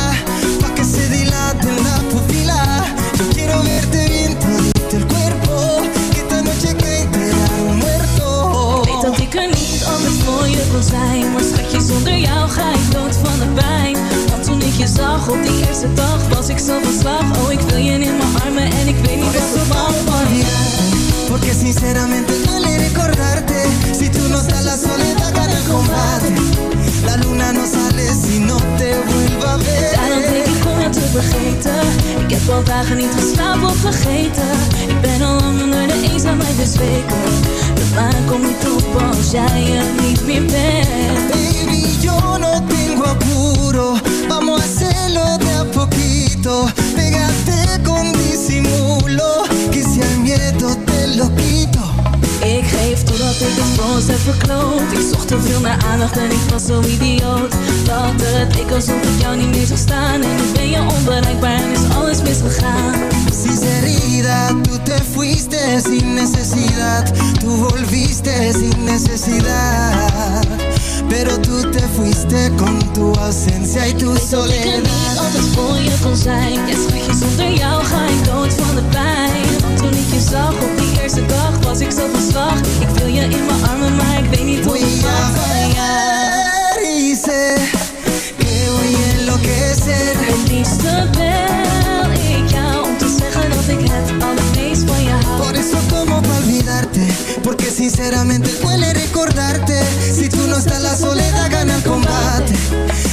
S19: Pa' que se dilate la pupila. Yo quiero verte bien todito el cuerpo. Que esta noche cae te un muerto.
S20: Weet dat ik er niet anders voor je kon zijn Maar zonder jou ga ik dood van de pijn. Want toen ik je zag op die eerste dag Was ik zo van slag. Oh, ik wil je in mijn armen En ik weet niet wat er van van
S19: Porque sinceramente duele recordarte Si tú no estás la soledad gana el combate. La luna no sale si no te vuelva a
S20: Daarom denk
S19: ver
S20: ik om jou te vergeten. Ik heb al dagen niet geslapen of vergeten. Ik ben al lang onder de eenzaamheid bezweken. De maan komt niet op als jij er niet meer bent
S19: yo no tengo apuro. Vamos a hacerlo de a poquito. Pégate con disimulo Que si al miedo te lo quito.
S20: Ik geef totdat ik het voor ons heb verkloot. Ik zocht te veel naar aandacht en ik was zo idioot. Dat het ik alsof ik jou niet meer zou staan. En nu ben je onbereikbaar en is alles misgegaan.
S19: Sinceridad, tú te fuiste sin necesidad. Tú volviste sin necesidad Pero tú te fuiste con tu ausencia y tu
S20: Ik dat ik er
S19: soledad.
S20: niet altijd voor je kon zijn. Ja schatje, zonder jou ga ik dood van de pijn. Want toen ik je zag op die eerste dag was ik zo van slag. Ik wil je in mijn armen, maar ik weet niet hoe ik van van jou
S19: sé que voy a enloquecer.
S20: Het liefste
S19: sinceramente duele recordarte. Si tú no estás la soledad gana el combate.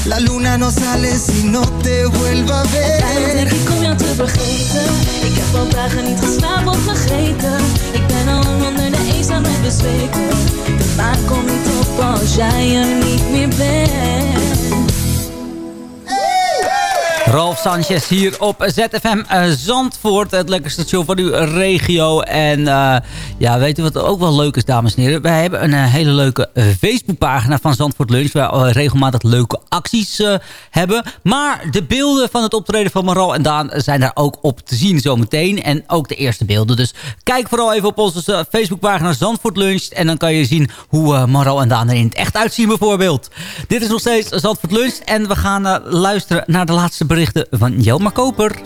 S19: La luna no sale si no te vuelva a
S20: Daarom denk
S19: ver
S20: ik om jou te vergeten. Ik heb al dagen niet geslapen of vergeten. Ik ben al onder de eenzaamheid bezweken. De maan komt niet op als jij er niet meer bent
S5: Ralf Sanchez hier op ZFM eh, Zandvoort. Het lekkerste station van uw regio. En eh, ja, weet u wat ook wel leuk is, dames en heren? Wij hebben een eh, hele leuke Facebookpagina van Zandvoort Lunch. Waar we regelmatig leuke acties hebben. Maar de beelden van het optreden van Maral en Daan zijn daar ook op te zien zometeen. En ook de eerste beelden. Dus kijk vooral even op onze Facebookpagina Zandvoort Lunch. En dan kan je zien hoe Maral en Daan er in het echt uitzien bijvoorbeeld. Dit is nog steeds Zandvoort Lunch. En we gaan luisteren naar de laatste berichten van Jelma Koper.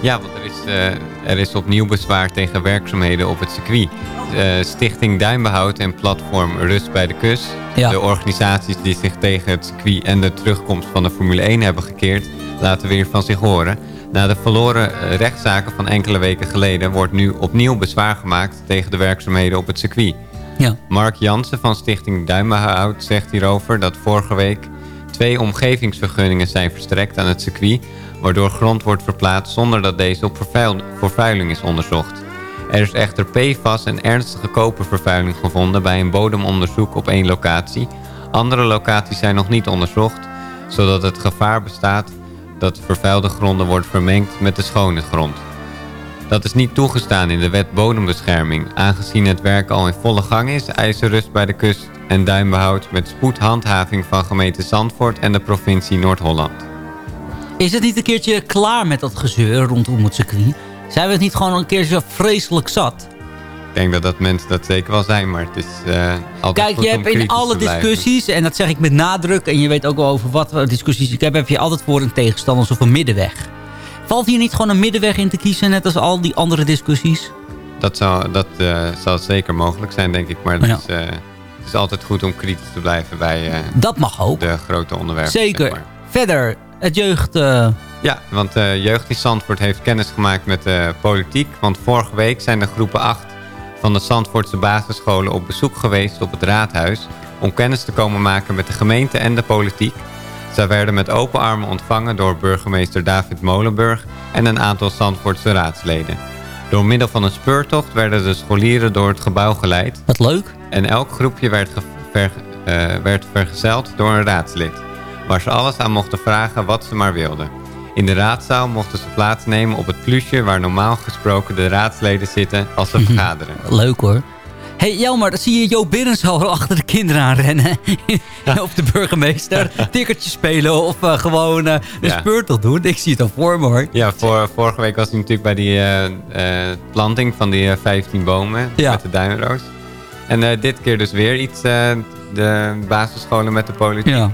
S13: Ja, want er is, eh, er is opnieuw bezwaar tegen werkzaamheden op het circuit. Eh, Stichting Duinbehoud en platform Rust bij de Kust. De organisaties die zich tegen het circuit en de terugkomst van de Formule 1 hebben gekeerd... laten weer van zich horen. Na de verloren eh, rechtszaken van enkele weken geleden... wordt nu opnieuw bezwaar gemaakt tegen de werkzaamheden op het circuit.
S5: Ja.
S13: Mark Jansen van Stichting Duinbehoud zegt hierover dat vorige week... twee omgevingsvergunningen zijn verstrekt aan het circuit... waardoor grond wordt verplaatst zonder dat deze op vervuil- vervuiling is onderzocht. Er is echter PFAS en ernstige kopervervuiling gevonden bij een bodemonderzoek op één locatie. Andere locaties zijn nog niet onderzocht, zodat het gevaar bestaat dat vervuilde gronden worden vermengd met de schone grond. Dat is niet toegestaan in de wet bodembescherming. Aangezien het werk al in volle gang is, eisen rust bij de kust en duinbehoud met spoed handhaving van gemeente Zandvoort en de provincie Noord-Holland.
S5: Is het niet een keertje klaar met dat gezeur rondom het circuit? Zijn we het niet gewoon een keertje vreselijk zat?
S13: Ik denk dat dat mensen dat zeker wel zijn, maar het is eh, altijd
S5: Kijk, je hebt in alle discussies, en dat zeg ik met nadruk... en je weet ook wel over wat discussies ik heb... heb je altijd voor- en tegenstanders of een middenweg. Valt hier niet gewoon een middenweg in te kiezen... net als al die andere discussies?
S13: Dat, zou, dat eh, zal zeker mogelijk zijn, denk ik. Maar
S5: Ja.
S13: is, eh, het is altijd goed om kritisch te blijven bij eh,
S5: Dat mag ook.
S13: de grote onderwerpen.
S5: Zeker.
S13: zeg maar.
S5: Verder, het jeugd... eh,
S13: Ja, want eh Jeugd in Zandvoort heeft kennis gemaakt met de politiek. Want vorige week zijn de groepen 8 van de Zandvoortse basisscholen op bezoek geweest op het raadhuis... om kennis te komen maken met de gemeente en de politiek. Zij werden met open armen ontvangen door burgemeester David Molenburg... en een aantal Zandvoortse raadsleden. Door middel van een speurtocht werden de scholieren door het gebouw geleid.
S5: Wat leuk.
S13: En elk groepje werd, ver- eh, werd vergezeld door een raadslid. Waar ze alles aan mochten vragen wat ze maar wilden. In de raadzaal mochten ze plaatsnemen op het plusje... waar normaal gesproken de raadsleden zitten als ze vergaderen.
S5: Leuk hoor. hey, Jelmer, dan zie je Jo Binnens al achter de kinderen aan rennen. of de burgemeester. Tikkertjes spelen of eh, gewoon eh een
S13: Ja.
S5: speurtel doen. Ik zie het al voor me hoor.
S13: Ja, voor, vorige week was hij natuurlijk bij die planting van die eh, 15 bomen
S5: Ja.
S13: met de duinroos. En eh, dit keer dus weer iets, eh, de basisscholen met de politiek.
S5: Ja.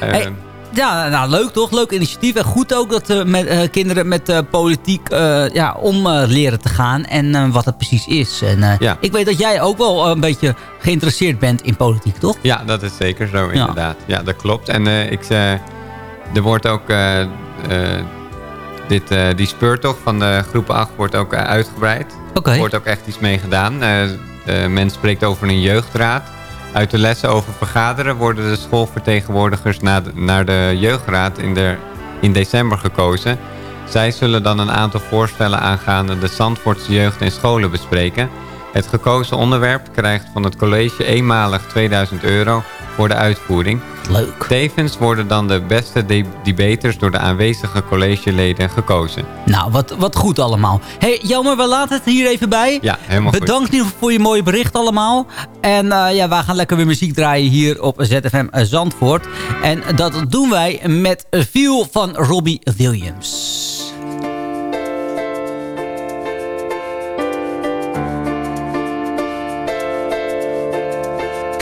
S13: Eh,
S5: Hey, Ja, nou leuk toch? Leuk initiatief. En goed ook dat eh, met, kinderen met eh, politiek ja, om leren te gaan. En wat het precies is. En,
S13: Ja.
S5: Ik weet dat jij ook wel een beetje geïnteresseerd bent in politiek, toch?
S13: Ja, dat is zeker zo, inderdaad. Ja, dat klopt. En ik, er wordt ook... dit, die speurtocht van de groep 8 wordt ook uitgebreid.
S5: Oké.
S13: Er wordt ook echt iets mee gedaan. Eh, men spreekt over een jeugdraad. Uit de lessen over vergaderen worden de schoolvertegenwoordigers naar de, naar de jeugdraad in, de, in december gekozen. Zij zullen dan een aantal voorstellen aangaande de Zandvoortse jeugd en scholen bespreken. Het gekozen onderwerp krijgt van het college eenmalig 2000 euro voor de uitvoering.
S5: Leuk.
S13: Tevens worden dan de beste de- debaters door de aanwezige collegeleden gekozen.
S5: Nou, wat, wat goed allemaal. hey, jammer, we laten het hier even bij.
S13: Ja, helemaal goed.
S5: Bedankt geval voor je mooie bericht allemaal. En eh, ja, wij gaan lekker weer muziek draaien hier op ZFM Zandvoort. En dat doen wij met een Feel van Robbie Williams.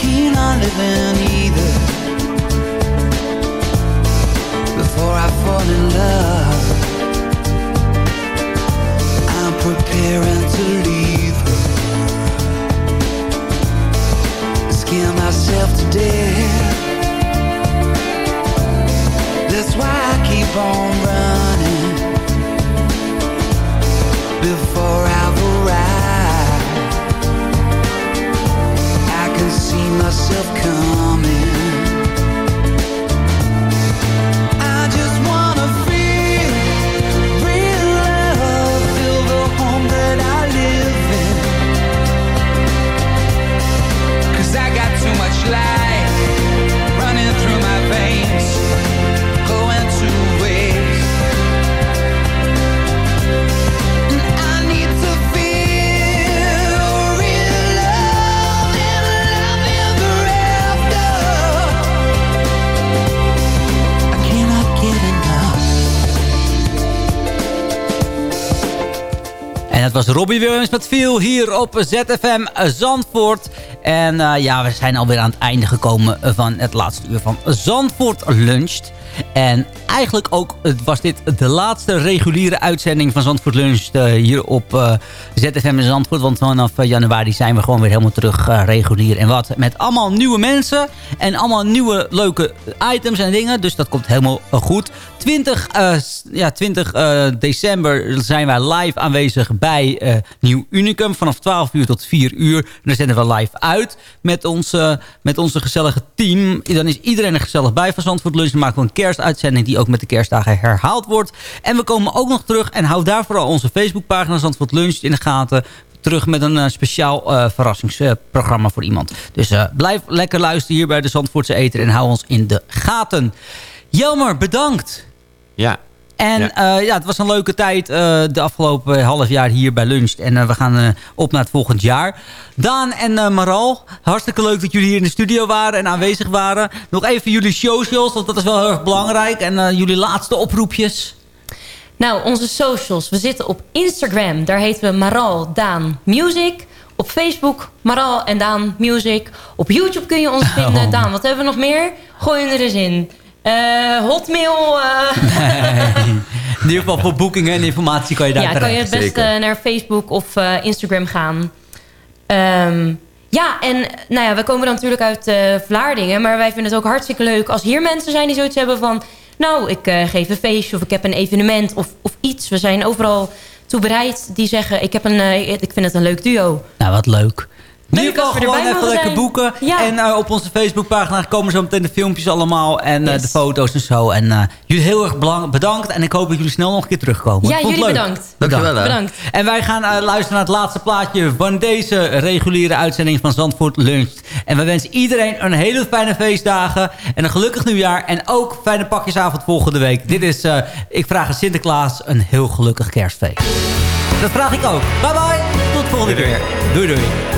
S21: Keen on living either. Before I fall in love, I'm preparing to leave her. Scare myself to death. That's why I keep on running before myself coming.
S5: Robbie Williams met veel hier op ZFM Zandvoort. En eh, ja, we zijn alweer aan het einde gekomen van het laatste uur van Zandvoort Luncht. En eigenlijk ook was dit de laatste reguliere uitzending van Zandvoort Lunch eh, hier op eh, ZFM in Zandvoort. Want vanaf eh, januari zijn we gewoon weer helemaal terug regulier. En wat met allemaal nieuwe mensen en allemaal nieuwe leuke items en dingen. Dus dat komt helemaal goed. 20, eh, s- ja, 20 eh, december zijn wij live aanwezig bij Nieuw Unicum. Vanaf 12 uur tot 4 uur. Dan zenden we live uit met onze, met onze gezellige team. Dan is iedereen er gezellig bij van Zandvoort Lunch. Dan maken we een kerstuitzending die ook met de kerstdagen herhaald wordt. En we komen ook nog terug en hou daar vooral onze Facebookpagina Zandvoort Lunch in de gaten terug met een eh, speciaal eh, verrassingsprogramma voor iemand. Dus eh, blijf lekker luisteren hier bij de Zandvoortse Eter en hou ons in de gaten. Jelmer, bedankt.
S13: Ja.
S5: En ja. ja, het was een leuke tijd eh, de afgelopen half jaar hier bij Lunch. En eh, we gaan eh, op naar het volgend jaar. Daan en eh, Maral, hartstikke leuk dat jullie hier in de studio waren en aanwezig waren. Nog even jullie socials, want dat is wel heel erg belangrijk. En eh, jullie laatste oproepjes.
S9: Nou, onze socials. We zitten op Instagram. Daar heten we Maral Daan Music. Op Facebook Maral en Daan Music. Op YouTube kun je ons vinden.
S5: Oh.
S9: Daan, wat hebben we nog meer? Gooi hem er eens in. Eh, hotmail. eh,
S5: In ieder geval voor boekingen en informatie kan je daar
S9: ja, kan je het beste naar Facebook of eh, Instagram gaan. Ehm, ja, en nou ja, we komen dan natuurlijk uit eh, Vlaardingen. Maar wij vinden het ook hartstikke leuk als hier mensen zijn die zoiets hebben van... Nou, ik eh, geef een feestje of ik heb een evenement of, of iets. We zijn overal toe bereid die zeggen... Ik, heb een, eh, ik vind het een leuk duo.
S5: Nou, wat leuk.
S9: Leuk als we
S5: gewoon even lekker
S9: zijn.
S5: boeken.
S9: Ja.
S5: En eh, op onze Facebookpagina komen zo meteen de filmpjes allemaal. En eh, de foto's en zo. En eh, jullie heel erg bedankt. En ik hoop dat jullie snel nog een keer terugkomen.
S9: Ja, jullie
S5: leuk.
S9: bedankt.
S17: Dankjewel.
S9: Bedankt.
S5: En wij gaan luisteren naar het laatste plaatje van deze reguliere uitzending van Zandvoort Lunch. En we wensen iedereen een hele fijne feestdagen. En een gelukkig nieuwjaar. En ook fijne pakjesavond volgende week. Dit is, eh, ik vraag aan Sinterklaas, een heel gelukkig kerstfeest. Dat vraag ik ook. Bye bye. Tot de volgende keer. Doei doei.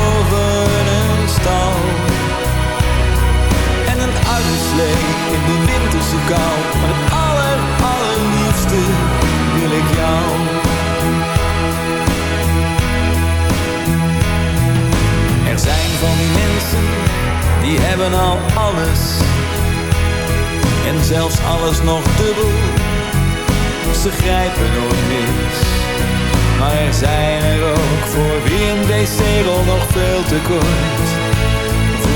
S14: En een uitslee in de winterse kou. Maar het aller, allerliefste wil ik jou. Er zijn van die mensen, die hebben al alles. En zelfs alles nog dubbel. Ze grijpen nooit mis. Maar er zijn er ook voor wie een wc-rol nog veel te kort.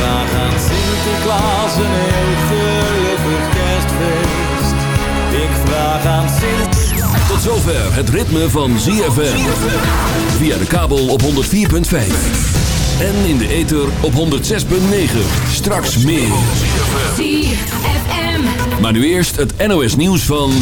S14: Ik vraag aan Sinterklaas een heel gelukkig kerstfeest. Ik vraag aan Sinterklaas.
S1: Tot zover het ritme van ZFM. Via de kabel op 104.5. En in de ether op 106.9. Straks meer.
S10: ZFM.
S1: Maar nu eerst het NOS nieuws van...